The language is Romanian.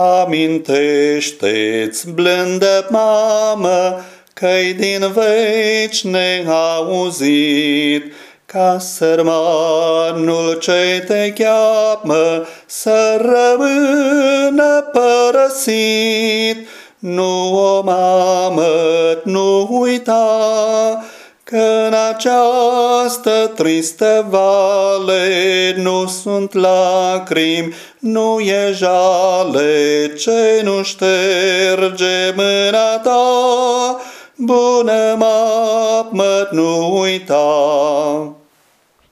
Amintește-ți, blândă mamă, că-i din veci neauzit, ca sărmanul ce te cheamă să rămână părăsit. Nu o mamă, nu uita, că în această tristă vale nu sunt lacrimi, nu e jale ce nu șterge mâna ta. Bună mamă, nu uita,